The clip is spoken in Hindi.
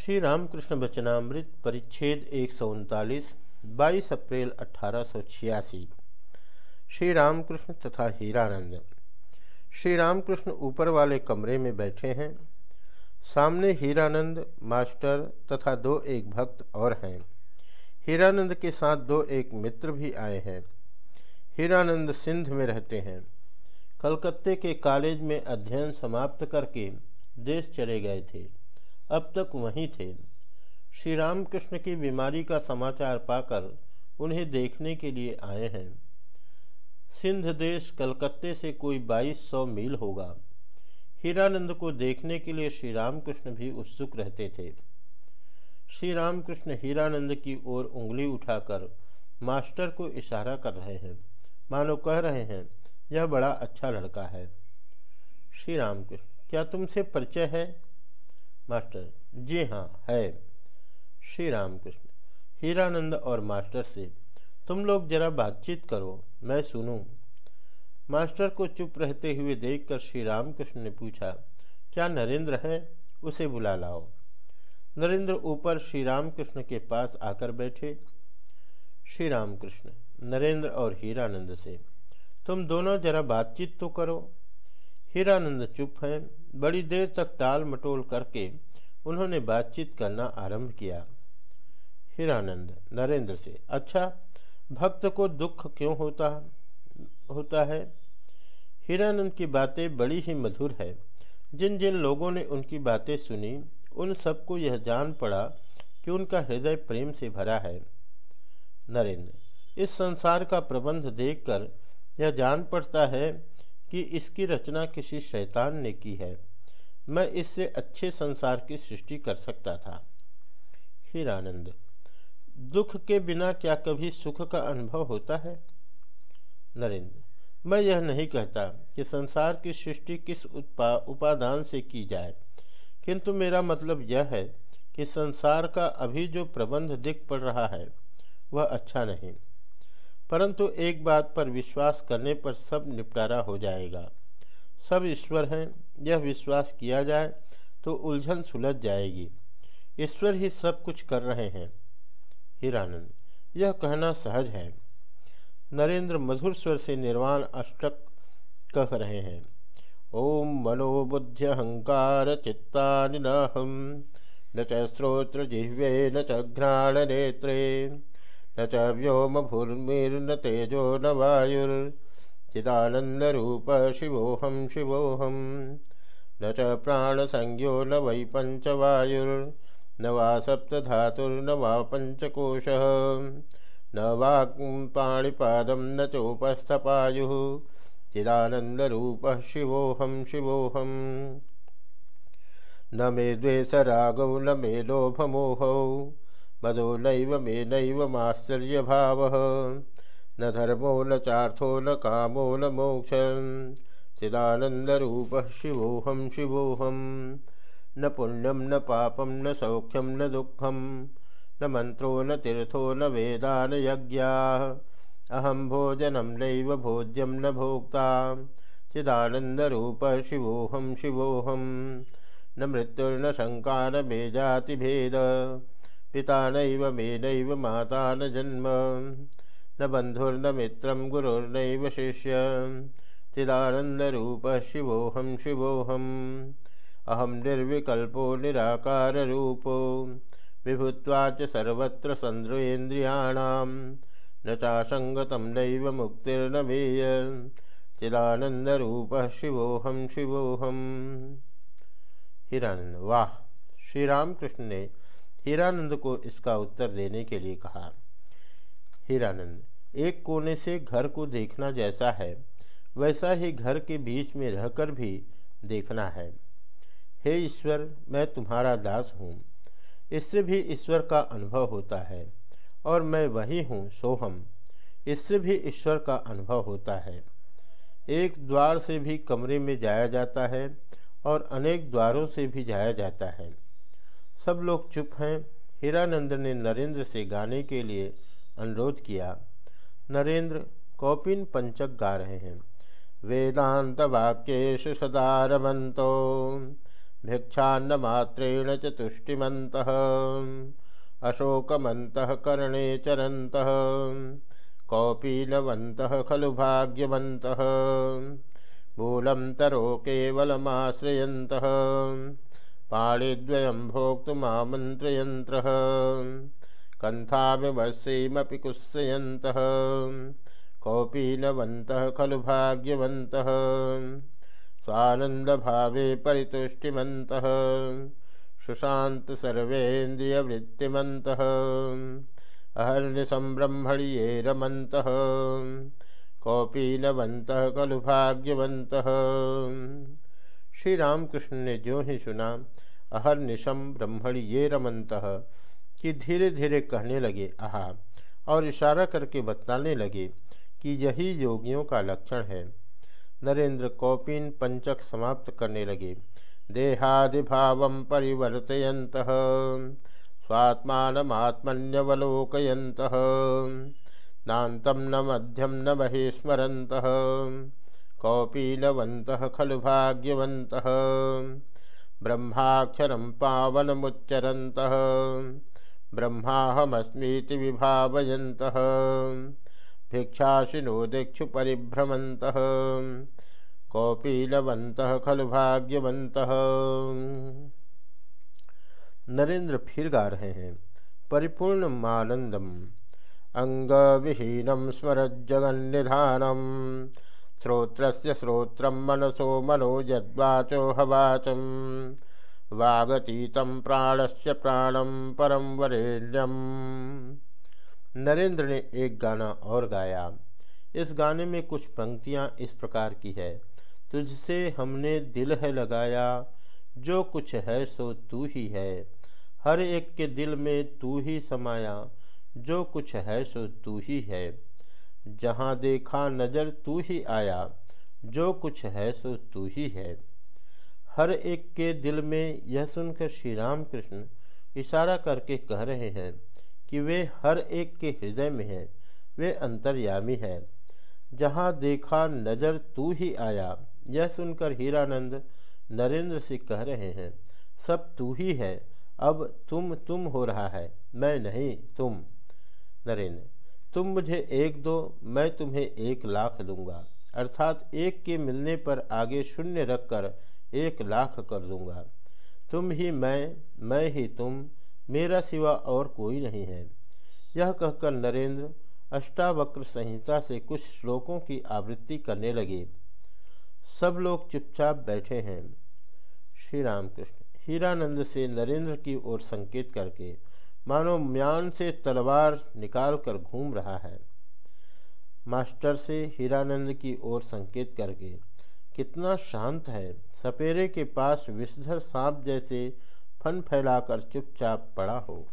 श्री रामकृष्ण वचनामृत परिच्छेद एक सौ उनतालीस, बाईस अप्रैल अठारह सौ छियासी। श्री रामकृष्ण तथा हीरानंद। श्री रामकृष्ण ऊपर वाले कमरे में बैठे हैं। सामने हीरानंद, मास्टर तथा दो एक भक्त और हैं। हीरानंद के साथ दो एक मित्र भी आए हैं। हीरानंद सिंध में रहते हैं। कलकत्ते के कॉलेज में अध्ययन समाप्त करके देश चले गए थे। अब तक वहीं थे। श्री रामकृष्ण की बीमारी का समाचार पाकर उन्हें देखने के लिए आए हैं। सिंध देश कलकत्ते से कोई बाईस सौ मील होगा। हीरानंद को देखने के लिए श्री रामकृष्ण भी उत्सुक रहते थे। श्री रामकृष्ण हीरानंद की ओर उंगली उठाकर मास्टर को इशारा कर रहे हैं। मानो कह रहे हैं, यह बड़ा अच्छा लड़का है। श्री रामकृष्ण, क्या तुमसे परिचय है? मास्टर। जी हाँ है। श्री रामकृष्ण। हीरानंद और मास्टर से, तुम लोग जरा बातचीत करो, मैं सुनूं। मास्टर को चुप रहते हुए देखकर श्री रामकृष्ण ने पूछा, क्या नरेंद्र है? उसे बुला लाओ। नरेंद्र ऊपर श्री रामकृष्ण के पास आकर बैठे। श्री रामकृष्ण, नरेंद्र और हीरानंद से, तुम दोनों जरा बातचीत तो करो। हीरानंद चुप हैं। बड़ी देर तक टाल मटोल करके उन्होंने बातचीत करना आरंभ किया। हीरानंद नरेंद्र से अच्छा भक्त को दुख क्यों होता होता है? हीरानंद की बातें बड़ी ही मधुर है। जिन जिन लोगों ने उनकी बातें सुनी, उन सबको यह जान पड़ा कि उनका हृदय प्रेम से भरा है। नरेंद्र, इस संसार का प्रबंध देखकर यह जान पड़ता है कि इसकी रचना किसी शैतान ने की है। मैं इससे अच्छे संसार की सृष्टि कर सकता था। हीरानंद, दुख के बिना क्या कभी सुख का अनुभव होता है? नरेंद्र, मैं यह नहीं कहता कि संसार की सृष्टि किस उत्पा उपादान से की जाए। किंतु मेरा मतलब यह है कि संसार का अभी जो प्रबंध दिख पड़ रहा है, वह अच्छा नहीं। परंतु एक बात पर विश्वास करने पर सब निपटारा हो जाएगा। सब ईश्वर हैं, यह विश्वास किया जाए तो उलझन सुलझ जाएगी। ईश्वर ही सब कुछ कर रहे हैं। हीरानंद, यह कहना सहज है। नरेंद्र मधुर स्वर से निर्वाण अष्टक कह रहे हैं। ओम मनोबुद्धि अहंकार चित्तानिहम न च जिह्वे, न च घ्राण नेत्रे। न च व्योम भूर्मिर्न तेजो न वायुर्। चिदानन्दरूप शिवोऽहं न च प्राणसंज्ञो न वै पञ्चवायुर्न वा सप्तधातुर्न वा पञ्चकोशः। न वा पाणिपादं न चोपस्थपायुः। चिदानन्दरूपः शिवोऽहं शिवोऽहम् न मे द्वेषरागौ न मे लोभमोहौ। मदो नैव मे नैव माश्चर्यभावः न धर्मो न चार्थो न कामो न मोक्ष चिदानंदरूप शिवोहम शिवोहम न पुण्यम न पापम न सौख्यम न दुखम न मंत्रो न तीर्थो न वेदान यज्ञा। अहम भोजनम नैव भोज्यम न भोक्ता। चिदानंदरूप शिवोहम शिवोहम न मृत्युर्न शंका न मे जातिभेद। पिता नैव मे नैव माता न जन्म न बंधुर्न मित्र गुरुर्नैव शिष्य। चिदानंदरूप शिवोहम शिवोहम अहम निर्विकल्पो निराकारूपो विभुत्वाच सर्वत्र संद्रेन्द्रियाणाम न चासंगत नैव मुक्तिर्न मेय। चिदानंदरूप शिवोहम शिवोहम हीरानंद वाह। श्री रामकृष्ण ने हीरानंद को इसका उत्तर देने के लिए कहा। हीरानंद, एक कोने से घर को देखना जैसा है, वैसा ही घर के बीच में रहकर भी देखना है। हे ईश्वर, मैं तुम्हारा दास हूँ। इससे भी ईश्वर का अनुभव होता है, और मैं वही हूँ सोहम। इससे भी ईश्वर का अनुभव होता है। एक द्वार से भी कमरे में जाया जाता है, और अनेक द्वारों से भी जाया जाता है। सब लोग चुप हैं। हीरानंद ने नरेंद्र से गाने के लिए अनुरोध किया। नरेंद्र कौपिन पंचक गा रहे हैं। वेदांत वाक्येश सदारमंतो भिक्षान्न मात्रेण च तुष्टिमन्तः अशोकमन्तः करणे चरन्तः, कौपीनवन्तः खलु भाग्यवन्तः मूलं तरो केवलमाश्रयन्तः। पाणिद्वयं भोक्तुमामन्त्रयन्त्रः। कन्थामिवश्रीमपि कुत्सयन्तः कौपीनवन्तः खलु भाग्यवन्तः। स्वानन्दभावे परितुष्टिमन्तः। सुशान्त सर्वेन्द्रियवृत्तिमन्तः अहर्निशं ब्रह्मणि रमन्तः कौपीनवन्तः खलु भाग्यवन्तः। श्री रामकृष्ण ने जो ही सुना, अहर निशम ब्रह्मणि ये रमंत कि धीरे धीरे कहने लगे, आहा, और इशारा करके बतलाने लगे कि यही योगियों का लक्षण है। नरेंद्र कौपिन पंचक समाप्त करने लगे देहादि देहादिभाव परिवर्तयंत स्वात्मात्मन्यवलोकयंत नातम न मध्यम न बहिस्मरत कौपीनवंत खलु भाग्यवंत ब्रह्माक्षरं पावनमुच्चरन्तः। ब्रह्माहमस्मीति विभावयन्तः। भिक्षाशिनो दिक्षु परिभ्रमन्तः। कौपीलवन्तः खलु भाग्यवन्तः। नरेंद्र फिर गा रहे हैं। परिपूर्ण मानंदम। अंग विहीनम स्मरज्जगन्निधानम। श्रोत्रस्य श्रोत्रम मनसो मनो यद्वाचो हवाचम वागतीतम प्राणस्य प्राणम परम वरेण्यम। नरेंद्र ने एक गाना और गाया। इस गाने में कुछ पंक्तियाँ इस प्रकार की है। तुझसे हमने दिल है लगाया, जो कुछ है सो तू ही है। हर एक के दिल में तू ही समाया, जो कुछ है सो तू ही है। जहाँ देखा नज़र तू ही आया, जो कुछ है सो तू ही है। हर एक के दिल में यह सुनकर श्री राम कृष्ण इशारा करके कह रहे हैं कि वे हर एक के हृदय में हैं, वे अंतर्यामी हैं। जहाँ देखा नज़र तू ही आया, यह सुनकर हीरानंद नरेंद्र से कह रहे हैं, सब तू ही है, अब तुम तुम हो रहा है, मैं नहीं तुम। नरेंद्र तुम मुझे एक दो, मैं तुम्हें एक लाख दूँगा। अर्थात एक के मिलने पर आगे शून्य रखकर एक लाख कर दूँगा। तुम ही मैं मैं ही तुम, मेरा सिवा और कोई नहीं है। यह कहकर नरेंद्र अष्टावक्र संहिता से कुछ श्लोकों की आवृत्ति करने लगे। सब लोग चुपचाप बैठे हैं। श्री रामकृष्ण हीरानंद से नरेंद्र की ओर संकेत करके मानो म्यान से तलवार निकाल कर घूम रहा है। मास्टर से हीरानंद की ओर संकेत करके, कितना शांत है। सपेरे के पास विषधर सांप जैसे फन फैलाकर चुपचाप पड़ा हो।